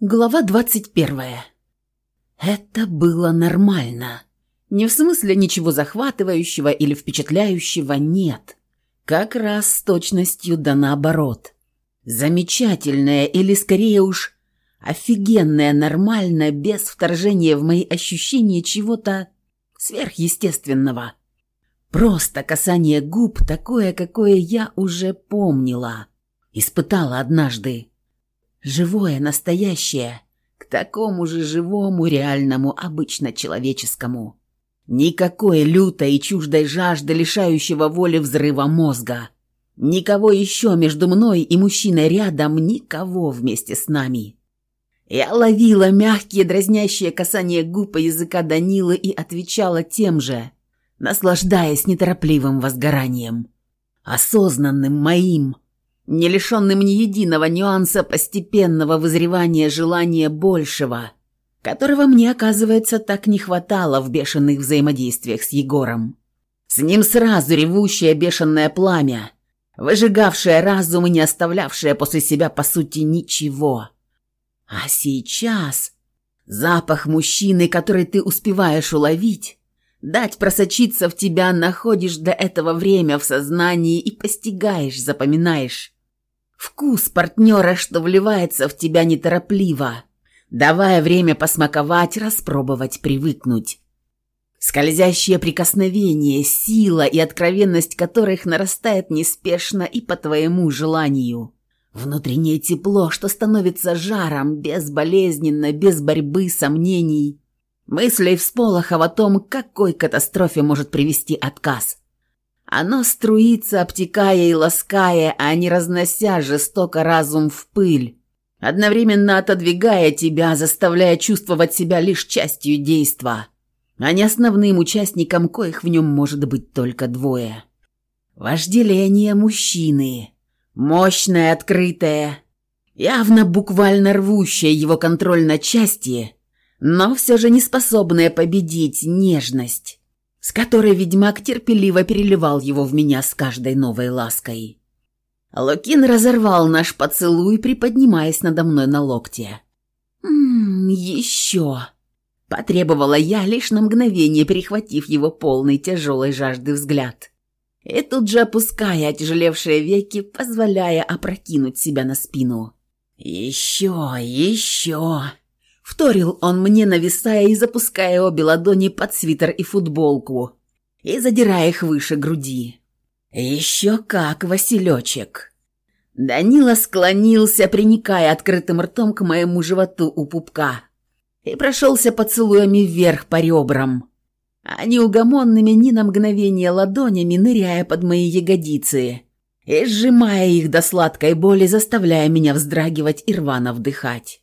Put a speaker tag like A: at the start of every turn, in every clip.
A: Глава двадцать первая. Это было нормально. Не в смысле ничего захватывающего или впечатляющего, нет. Как раз с точностью да наоборот. Замечательное или скорее уж офигенное, нормально, без вторжения в мои ощущения чего-то сверхъестественного. Просто касание губ такое, какое я уже помнила. Испытала однажды. Живое, настоящее, к такому же живому, реальному, обычно человеческому. Никакой лютой и чуждой жажды, лишающего воли взрыва мозга. Никого еще между мной и мужчиной рядом, никого вместе с нами. Я ловила мягкие дразнящие касания губ и языка Данилы и отвечала тем же, наслаждаясь неторопливым возгоранием. Осознанным моим – не лишенным ни единого нюанса постепенного вызревания желания большего, которого мне, оказывается, так не хватало в бешеных взаимодействиях с Егором. С ним сразу ревущее бешеное пламя, выжигавшее разум и не оставлявшее после себя, по сути, ничего. А сейчас запах мужчины, который ты успеваешь уловить, дать просочиться в тебя находишь до этого время в сознании и постигаешь, запоминаешь. Вкус партнера, что вливается в тебя неторопливо, давая время посмаковать, распробовать, привыкнуть. Скользящее прикосновение, сила и откровенность которых нарастает неспешно и по твоему желанию. Внутреннее тепло, что становится жаром, безболезненно, без борьбы, сомнений. Мыслей всполохов о том, какой катастрофе может привести отказ. Оно струится, обтекая и лаская, а не разнося жестоко разум в пыль, одновременно отодвигая тебя, заставляя чувствовать себя лишь частью действа, а не основным участником, коих в нем может быть только двое. Вожделение мужчины, мощное, открытое, явно буквально рвущее его контроль на части, но все же не способное победить нежность с которой ведьмак терпеливо переливал его в меня с каждой новой лаской. Лукин разорвал наш поцелуй, приподнимаясь надо мной на локте. «Ммм, еще!» – потребовала я, лишь на мгновение перехватив его полный тяжелой жажды взгляд. И тут же опуская отяжелевшие веки, позволяя опрокинуть себя на спину. «Еще, еще!» Вторил он мне, нависая и запуская обе ладони под свитер и футболку и задирая их выше груди. «Еще как, Василечек!» Данила склонился, приникая открытым ртом к моему животу у пупка и прошелся поцелуями вверх по ребрам, а неугомонными ни на мгновение ладонями ныряя под мои ягодицы и сжимая их до сладкой боли, заставляя меня вздрагивать и рвано вдыхать.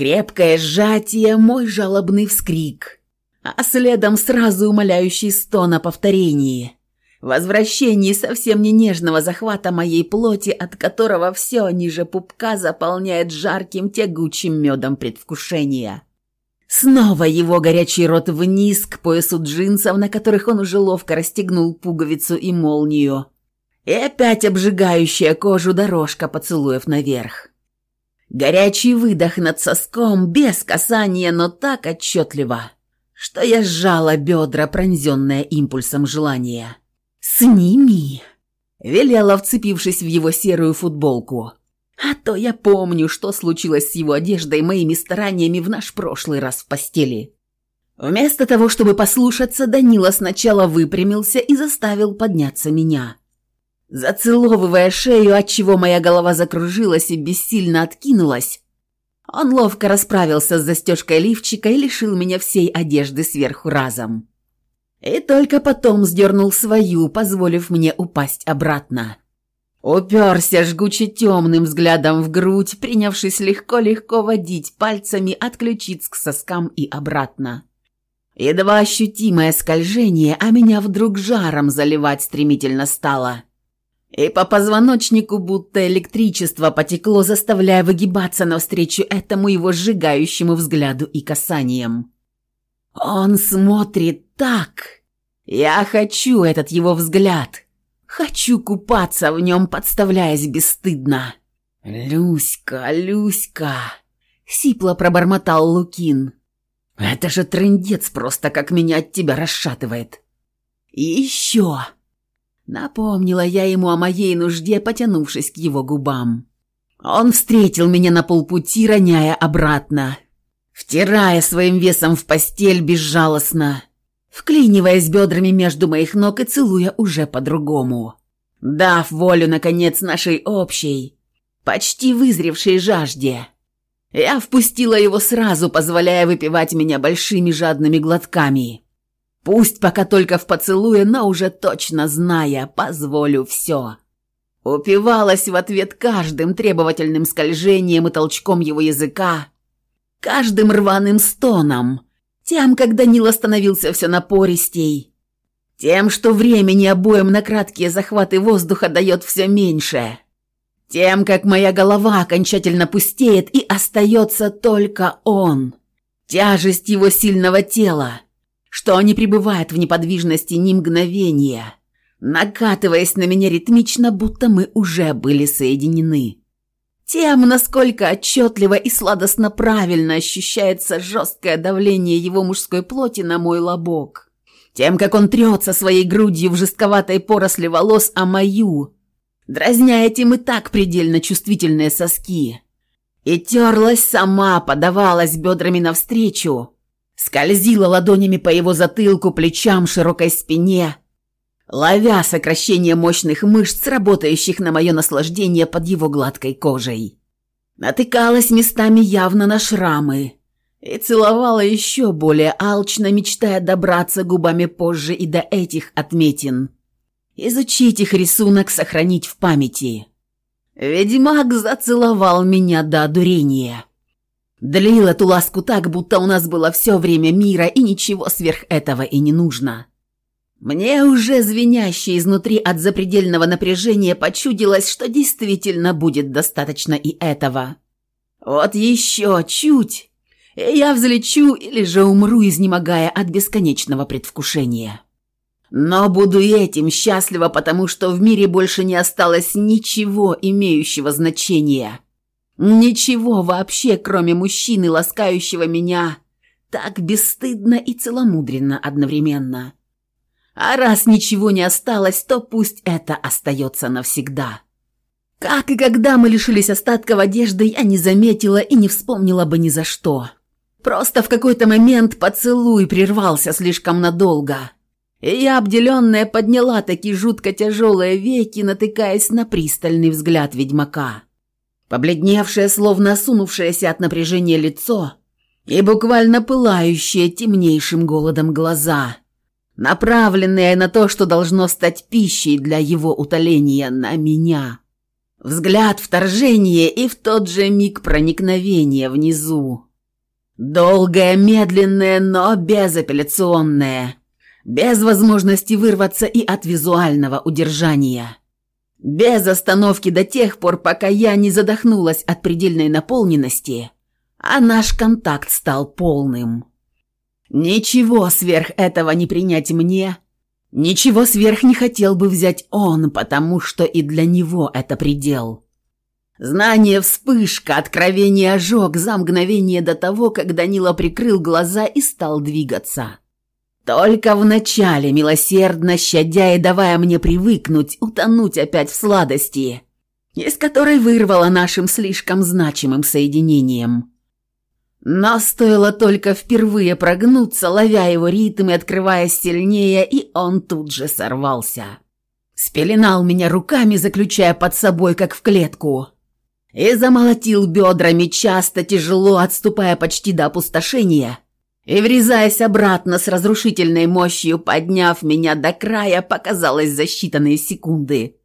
A: Крепкое сжатие, мой жалобный вскрик, а следом сразу умоляющий стон о повторении. Возвращение совсем не нежного захвата моей плоти, от которого все ниже пупка заполняет жарким тягучим медом предвкушения. Снова его горячий рот вниз к поясу джинсов, на которых он уже ловко расстегнул пуговицу и молнию. И опять обжигающая кожу дорожка поцелуев наверх. Горячий выдох над соском, без касания, но так отчетливо, что я сжала бедра, пронзенная импульсом желания. «Сними!» — велела, вцепившись в его серую футболку. «А то я помню, что случилось с его одеждой моими стараниями в наш прошлый раз в постели». Вместо того, чтобы послушаться, Данила сначала выпрямился и заставил подняться меня зацеловывая шею, отчего моя голова закружилась и бессильно откинулась. Он ловко расправился с застежкой лифчика и лишил меня всей одежды сверху разом. И только потом сдернул свою, позволив мне упасть обратно. Уперся жгуче темным взглядом в грудь, принявшись легко-легко водить пальцами от ключиц к соскам и обратно. Едва ощутимое скольжение, а меня вдруг жаром заливать стремительно стало – и по позвоночнику будто электричество потекло, заставляя выгибаться навстречу этому его сжигающему взгляду и касаниям. Он смотрит так. Я хочу этот его взгляд. Хочу купаться в нем, подставляясь бесстыдно. «Люська, Люська!» Сипло пробормотал Лукин. «Это же трындец просто, как меня от тебя расшатывает». «И еще!» Напомнила я ему о моей нужде, потянувшись к его губам. Он встретил меня на полпути, роняя обратно, втирая своим весом в постель безжалостно, вклиниваясь бедрами между моих ног и целуя уже по-другому. Дав волю, наконец, нашей общей, почти вызревшей жажде, я впустила его сразу, позволяя выпивать меня большими жадными глотками. Пусть пока только в поцелуе, но уже точно зная, позволю все. Упивалась в ответ каждым требовательным скольжением и толчком его языка, каждым рваным стоном, тем, как Данил остановился все напористей, тем, что времени обоим на краткие захваты воздуха дает все меньше, тем, как моя голова окончательно пустеет и остается только он, тяжесть его сильного тела, что не пребывает в неподвижности ни мгновения, накатываясь на меня ритмично, будто мы уже были соединены. Тем, насколько отчетливо и сладостно правильно ощущается жесткое давление его мужской плоти на мой лобок. Тем, как он трется своей грудью в жестковатой поросли волос о мою, дразня этим и так предельно чувствительные соски. И терлась сама, подавалась бедрами навстречу, скользила ладонями по его затылку, плечам, широкой спине, ловя сокращение мощных мышц, работающих на мое наслаждение под его гладкой кожей. Натыкалась местами явно на шрамы и целовала еще более алчно, мечтая добраться губами позже и до этих отметин. Изучить их рисунок, сохранить в памяти. Ведьмак зацеловал меня до одурения. Длил эту ласку так, будто у нас было все время мира, и ничего сверх этого и не нужно. Мне уже звеняще изнутри от запредельного напряжения почудилось, что действительно будет достаточно и этого. Вот еще чуть, и я взлечу или же умру, изнемогая от бесконечного предвкушения. Но буду этим счастлива, потому что в мире больше не осталось ничего имеющего значения – Ничего вообще, кроме мужчины, ласкающего меня, так бесстыдно и целомудренно одновременно. А раз ничего не осталось, то пусть это остается навсегда. Как и когда мы лишились остатков одежды, я не заметила и не вспомнила бы ни за что. Просто в какой-то момент поцелуй прервался слишком надолго. И я, обделенная, подняла такие жутко тяжелые веки, натыкаясь на пристальный взгляд ведьмака. Побледневшее, словно осунувшееся от напряжения лицо и буквально пылающие темнейшим голодом глаза, направленные на то, что должно стать пищей для его утоления на меня. Взгляд вторжения и в тот же миг проникновения внизу. Долгое, медленное, но безапелляционное, без возможности вырваться и от визуального удержания. Без остановки до тех пор, пока я не задохнулась от предельной наполненности, а наш контакт стал полным. Ничего сверх этого не принять мне, ничего сверх не хотел бы взять он, потому что и для него это предел. Знание вспышка, откровение ожог за мгновение до того, как Данила прикрыл глаза и стал двигаться. Только вначале, милосердно щадя и давая мне привыкнуть, утонуть опять в сладости, из которой вырвала нашим слишком значимым соединением. Но стоило только впервые прогнуться, ловя его ритм и открываясь сильнее, и он тут же сорвался. Спеленал меня руками, заключая под собой, как в клетку, и замолотил бедрами, часто, тяжело, отступая почти до опустошения – и, врезаясь обратно с разрушительной мощью, подняв меня до края, показалось за считанные секунды.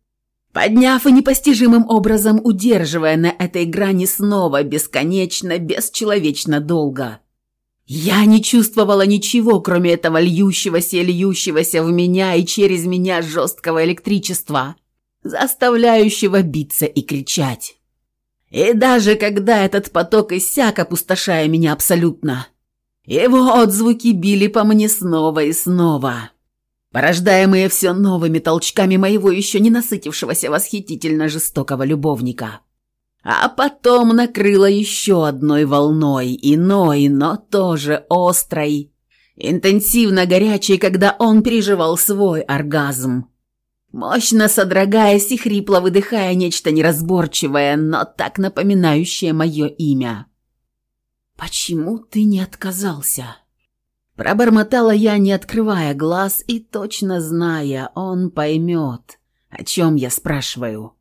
A: Подняв и непостижимым образом удерживая на этой грани снова бесконечно, бесчеловечно долго. Я не чувствовала ничего, кроме этого льющегося льющегося в меня и через меня жесткого электричества, заставляющего биться и кричать. И даже когда этот поток иссяк, опустошая меня абсолютно – его отзвуки били по мне снова и снова, порождаемые все новыми толчками моего еще не насытившегося восхитительно жестокого любовника. А потом накрыло еще одной волной, иной, но тоже острой, интенсивно горячей, когда он переживал свой оргазм. Мощно содрогаясь и хрипло выдыхая нечто неразборчивое, но так напоминающее мое имя. «Почему ты не отказался?» Пробормотала я, не открывая глаз и точно зная, он поймет, о чем я спрашиваю.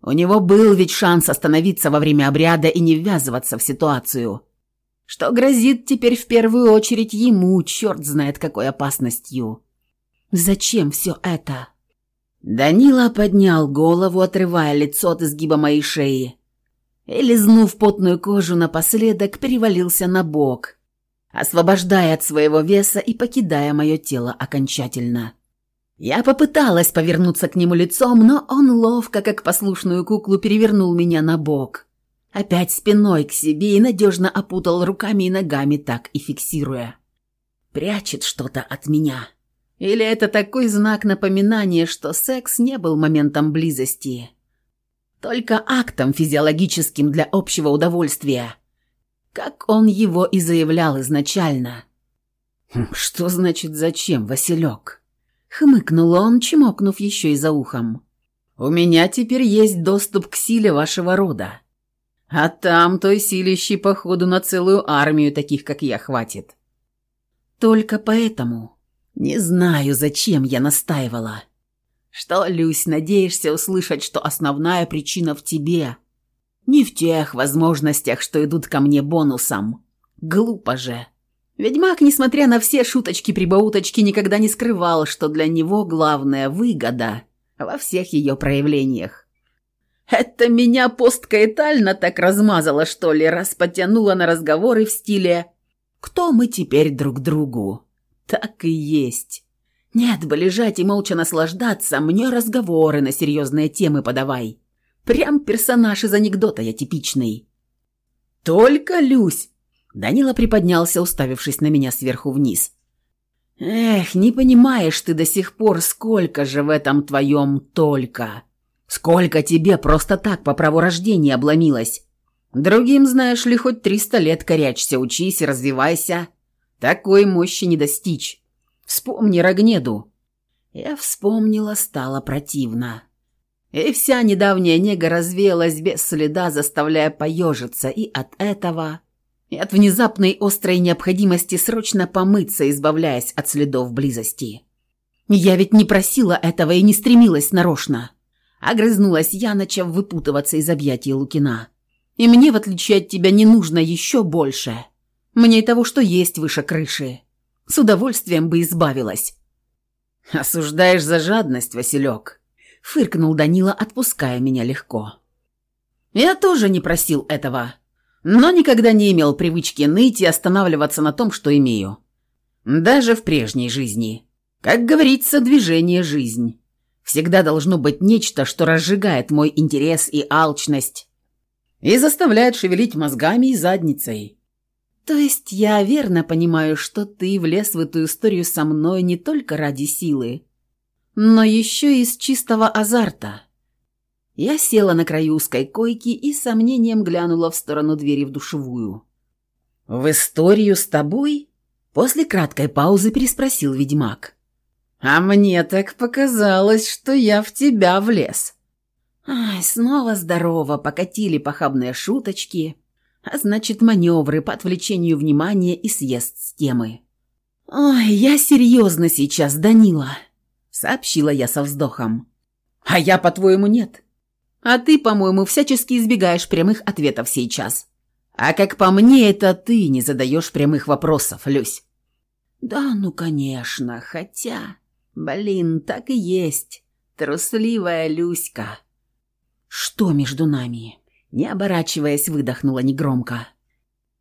A: У него был ведь шанс остановиться во время обряда и не ввязываться в ситуацию. Что грозит теперь в первую очередь ему, черт знает какой опасностью. Зачем все это? Данила поднял голову, отрывая лицо от изгиба моей шеи. И, лизнув потную кожу напоследок, перевалился на бок, освобождая от своего веса и покидая мое тело окончательно. Я попыталась повернуться к нему лицом, но он ловко, как послушную куклу, перевернул меня на бок. Опять спиной к себе и надежно опутал руками и ногами, так и фиксируя. Прячет что-то от меня. Или это такой знак напоминания, что секс не был моментом близости, только актом физиологическим для общего удовольствия, как он его и заявлял изначально. «Хм, «Что значит зачем, Василек?» Хмыкнул он, чмокнув еще и за ухом. «У меня теперь есть доступ к силе вашего рода. А там той силищи, походу, на целую армию таких, как я, хватит». «Только поэтому. Не знаю, зачем я настаивала. Что, Люсь, надеешься услышать, что основная причина в тебе?» Не в тех возможностях, что идут ко мне бонусом. Глупо же. Ведьмак, несмотря на все шуточки-прибауточки, никогда не скрывал, что для него главная выгода во всех ее проявлениях. «Это меня посткаэтально так размазало, что ли, раз потянуло на разговоры в стиле «Кто мы теперь друг другу?» Так и есть. Нет бы лежать и молча наслаждаться, мне разговоры на серьезные темы подавай. Прям персонаж из анекдота я типичный. «Только, Люсь, Данила приподнялся, уставившись на меня сверху вниз. «Эх, не понимаешь ты до сих пор, сколько же в этом твоем «только». Сколько тебе просто так по праву рождения обломилось. Другим, знаешь ли, хоть триста лет корячься, учись и развивайся. Такой мощи не достичь. Вспомни Рогнеду». Я вспомнила, стало противно. И вся недавняя нега развеялась без следа, заставляя поежиться, и от этого и от внезапной острой необходимости срочно помыться, избавляясь от следов близости. «Я ведь не просила этого и не стремилась нарочно», — огрызнулась я, начав выпутываться из объятий Лукина. «И мне, в отличие от тебя, не нужно еще больше. Мне и того, что есть выше крыши. С удовольствием бы избавилась». «Осуждаешь за жадность, Василек», — фыркнул Данила, отпуская меня легко. «Я тоже не просил этого», но никогда не имел привычки ныть и останавливаться на том, что имею. Даже в прежней жизни. Как говорится, движение – жизнь. Всегда должно быть нечто, что разжигает мой интерес и алчность и заставляет шевелить мозгами и задницей. То есть я верно понимаю, что ты влез в эту историю со мной не только ради силы, но еще и из чистого азарта. Я села на краю узкой койки и с сомнением глянула в сторону двери в душевую. «В историю с тобой?» После краткой паузы переспросил ведьмак. «А мне так показалось, что я в тебя влез». Ай, снова здорово, покатили похабные шуточки, а значит маневры по отвлечению внимания и съезд с темы. «Ой, я серьезно сейчас, Данила», — сообщила я со вздохом. «А я, по-твоему, нет?» А ты, по-моему, всячески избегаешь прямых ответов сейчас. А как по мне, это ты не задаешь прямых вопросов, Люсь. Да, ну, конечно, хотя... Блин, так и есть. Трусливая Люська. Что между нами? Не оборачиваясь, выдохнула негромко.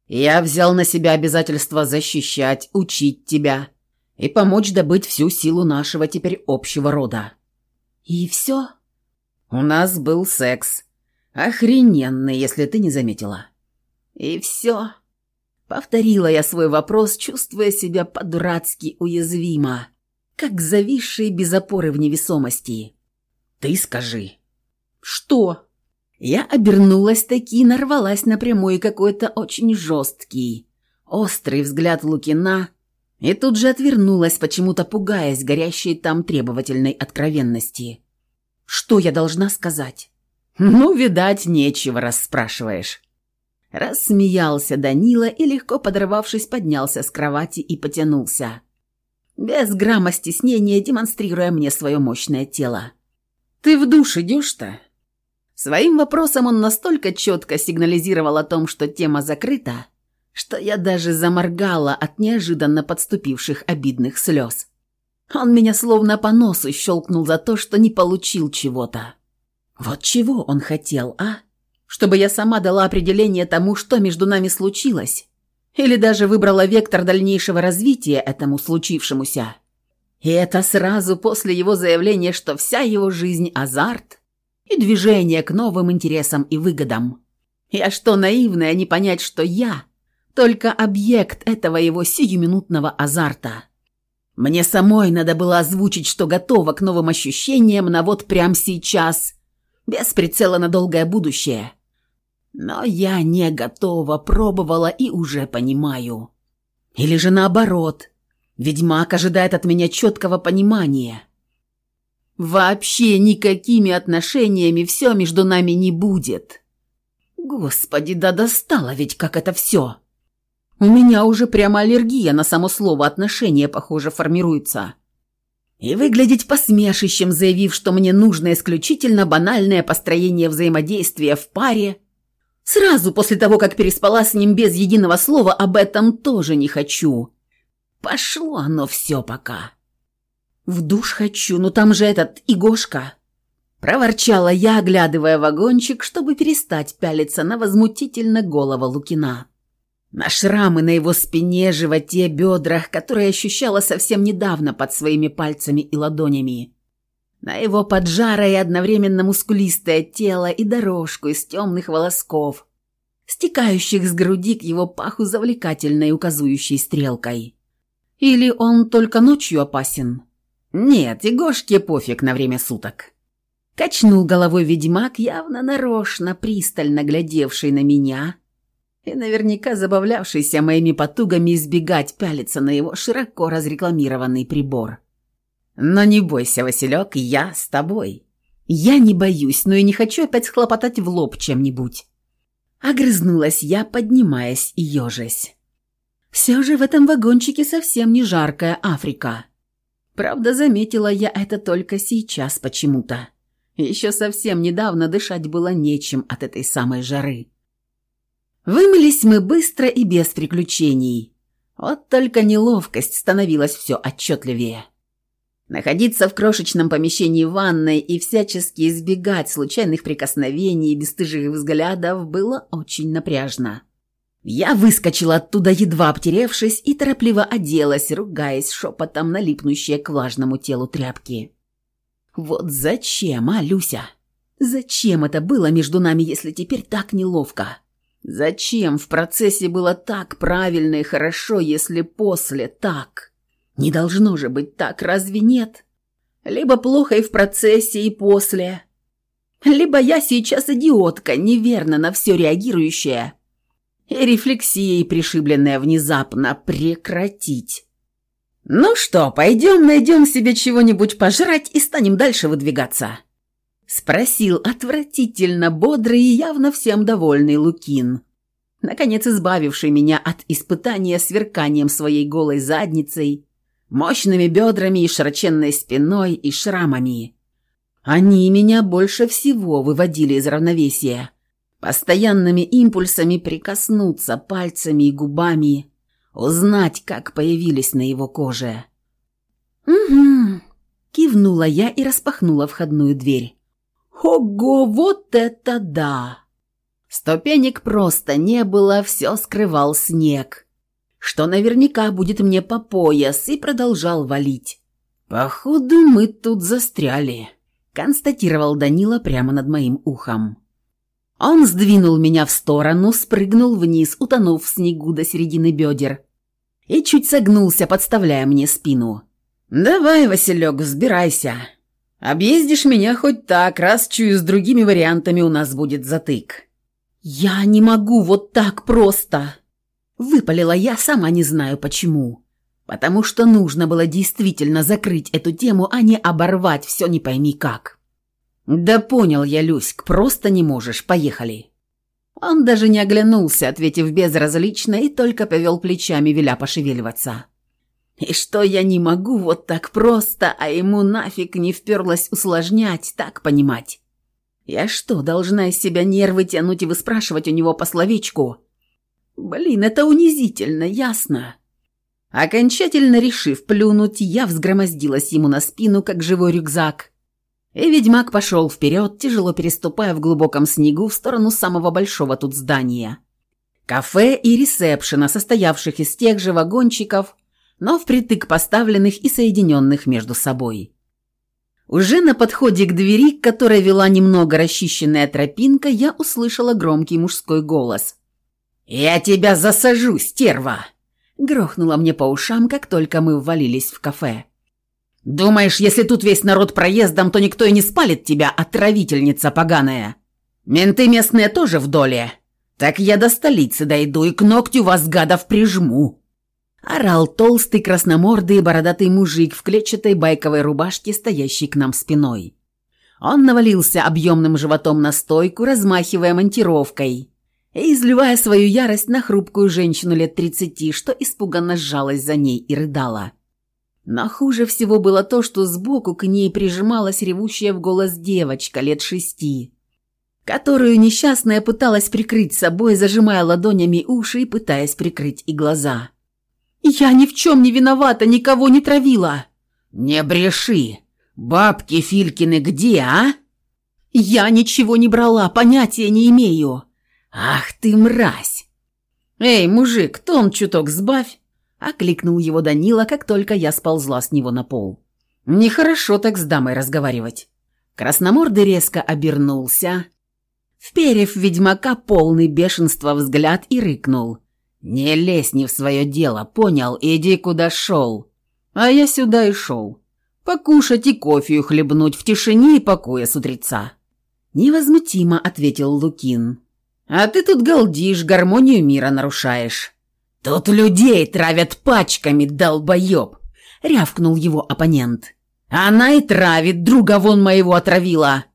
A: Я взял на себя обязательство защищать, учить тебя и помочь добыть всю силу нашего теперь общего рода. И все? У нас был секс. Охрененный, если ты не заметила. И все. Повторила я свой вопрос, чувствуя себя по-дурацки уязвимо, как зависший без опоры в невесомости. Ты скажи. Что? Я обернулась таки и нарвалась на прямой какой-то очень жесткий, острый взгляд Лукина и тут же отвернулась, почему-то пугаясь горящей там требовательной откровенности. Что я должна сказать? Ну, видать, нечего, расспрашиваешь. Рассмеялся Данила и, легко подорвавшись, поднялся с кровати и потянулся. Без грамма стеснения, демонстрируя мне свое мощное тело. «Ты в душ идешь-то?» Своим вопросом он настолько четко сигнализировал о том, что тема закрыта, что я даже заморгала от неожиданно подступивших обидных слез. Он меня словно по носу щелкнул за то, что не получил чего-то. Вот чего он хотел, а? Чтобы я сама дала определение тому, что между нами случилось? Или даже выбрала вектор дальнейшего развития этому случившемуся? И это сразу после его заявления, что вся его жизнь – азарт и движение к новым интересам и выгодам. Я что, наивная, не понять, что я – только объект этого его сиюминутного азарта. Мне самой надо было озвучить, что готова к новым ощущениям на вот прямо сейчас, без прицела на долгое будущее. Но я не готова, пробовала и уже понимаю. Или же наоборот, ведьмак ожидает от меня четкого понимания. Вообще никакими отношениями все между нами не будет. Господи, да достало ведь как это все. У меня уже прямо аллергия на само слово «отношения», похоже, формируется. И выглядеть посмешищем, заявив, что мне нужно исключительно банальное построение взаимодействия в паре. Сразу после того, как переспала с ним без единого слова, об этом тоже не хочу. Пошло оно все пока. В душ хочу, но там же этот Игошка. Проворчала я, оглядывая вагончик, чтобы перестать пялиться на возмутительно голову Лукина. На шрамы на его спине, животе, бедрах, которые ощущала совсем недавно под своими пальцами и ладонями. На его поджарое и одновременно мускулистое тело и дорожку из темных волосков, стекающих с груди к его паху завлекательной указующей стрелкой. Или он только ночью опасен? Нет, Егошке пофиг на время суток. Качнул головой ведьмак, явно нарочно, пристально глядевший на меня – и наверняка забавлявшийся моими потугами избегать пялиться на его широко разрекламированный прибор. «Но не бойся, Василек, я с тобой. Я не боюсь, но и не хочу опять схлопотать в лоб чем-нибудь». Огрызнулась я, поднимаясь и ежась. Все же в этом вагончике совсем не жаркая Африка. Правда, заметила я это только сейчас почему-то. Еще совсем недавно дышать было нечем от этой самой жары. Вымылись мы быстро и без приключений. Вот только неловкость становилась все отчетливее. Находиться в крошечном помещении ванной и всячески избегать случайных прикосновений и бесстыжих взглядов было очень напряжно. Я выскочила оттуда, едва обтеревшись, и торопливо оделась, ругаясь шепотом на липнущие к влажному телу тряпки. «Вот зачем, а, Люся? Зачем это было между нами, если теперь так неловко?» Зачем в процессе было так правильно и хорошо, если после так? Не должно же быть так, разве нет? Либо плохо и в процессе, и после. Либо я сейчас идиотка, неверно на все реагирующая. И рефлексией, пришибленная внезапно, прекратить. Ну что, пойдем найдем себе чего-нибудь пожрать и станем дальше выдвигаться. Спросил отвратительно бодрый и явно всем довольный Лукин, наконец избавивший меня от испытания сверканием своей голой задницей, мощными бедрами и широченной спиной и шрамами. Они меня больше всего выводили из равновесия, постоянными импульсами прикоснуться пальцами и губами, узнать, как появились на его коже. «Угу», — кивнула я и распахнула входную дверь. Ого, вот это да! Ступенек просто не было, все скрывал снег, что наверняка будет мне по пояс, и продолжал валить. «Походу, мы тут застряли», — констатировал Данила прямо над моим ухом. Он сдвинул меня в сторону, спрыгнул вниз, утонув в снегу до середины бедер, и чуть согнулся, подставляя мне спину. «Давай, Василек, взбирайся. Объездишь меня хоть так, раз чую, с другими вариантами у нас будет затык».
B: «Я не могу вот так просто!» Выпалила я, сама не знаю почему. Потому что нужно было действительно закрыть эту тему, а не оборвать все не пойми как.
A: «Да понял я, Люськ, просто не можешь, поехали». Он даже не оглянулся, ответив безразлично, и только повел плечами, веля пошевеливаться. И что я не могу вот так просто, а ему нафиг не вперлось усложнять, так понимать. Я что, должна из себя нервы тянуть и выспрашивать у него по словечку? Блин, это унизительно, ясно. Окончательно решив плюнуть, я взгромоздилась ему на спину, как живой рюкзак. И ведьмак пошел вперед, тяжело переступая в глубоком снегу в сторону самого большого тут здания. Кафе и ресепшена, состоявших из тех же вагончиков, но впритык поставленных и соединенных между собой. Уже на подходе к двери, к которой вела немного расчищенная тропинка, я услышала громкий мужской голос. «Я тебя засажу, стерва!» Грохнуло мне по ушам, как только мы ввалились в кафе. «Думаешь, если тут весь народ проездом, то никто и не спалит тебя, отравительница поганая? Менты местные тоже в доле. Так я до столицы дойду и к ногтю вас, гадов, прижму!» Орал толстый, красномордый, бородатый мужик в клетчатой байковой рубашке, стоящий к нам спиной. Он навалился объемным животом на стойку, размахивая монтировкой и изливая свою ярость на хрупкую женщину лет тридцати, что испуганно сжалась за ней и рыдала. Но хуже всего было то, что сбоку к ней прижималась ревущая в голос девочка лет шести, которую несчастная пыталась прикрыть собой, зажимая ладонями уши и пытаясь прикрыть и глаза.
B: «Я ни в чем не виновата, никого не травила!»
A: «Не бреши! Бабки Филькины где, а?»
B: «Я ничего не брала, понятия не имею!»
A: «Ах ты мразь!» «Эй, мужик, тон чуток сбавь!» Окликнул его Данила, как только я сползла с него на пол. «Нехорошо так с дамой разговаривать». Красномордый резко обернулся, вперев ведьмака полный бешенства взгляд и рыкнул. «Не лезь не в свое дело, понял? Иди куда шел». А я сюда и шел. Покушать и кофею хлебнуть в тишине и покое с утреца. Невозмутимо ответил Лукин. А ты тут галдишь, гармонию мира нарушаешь. Тут людей травят пачками, долбоеб, рявкнул его оппонент. Она и травит, друга вон моего отравила.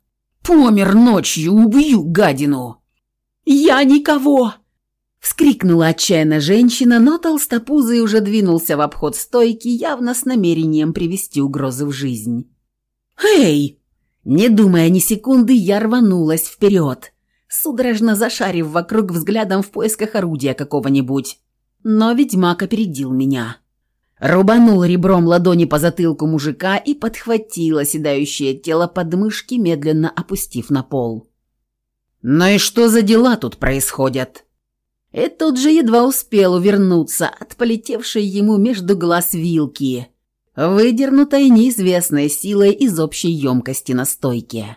A: Помер ночью, убью гадину.
B: Я никого,
A: Вскрикнула отчаянно женщина, но толстопузый уже двинулся в обход стойки, явно с намерением привести угрозы в жизнь. «Эй!» Не думая ни секунды, я рванулась вперед, судорожно зашарив вокруг взглядом в поисках орудия какого-нибудь. Но ведьмак опередил меня. Рубанул ребром ладони по затылку мужика и подхватил оседающее тело под мышки, медленно опустив на пол. «Ну и что за дела тут происходят?» И тут же едва успел увернуться от полетевшей ему между глаз вилки, выдернутой неизвестной силой из общей емкости на стойке.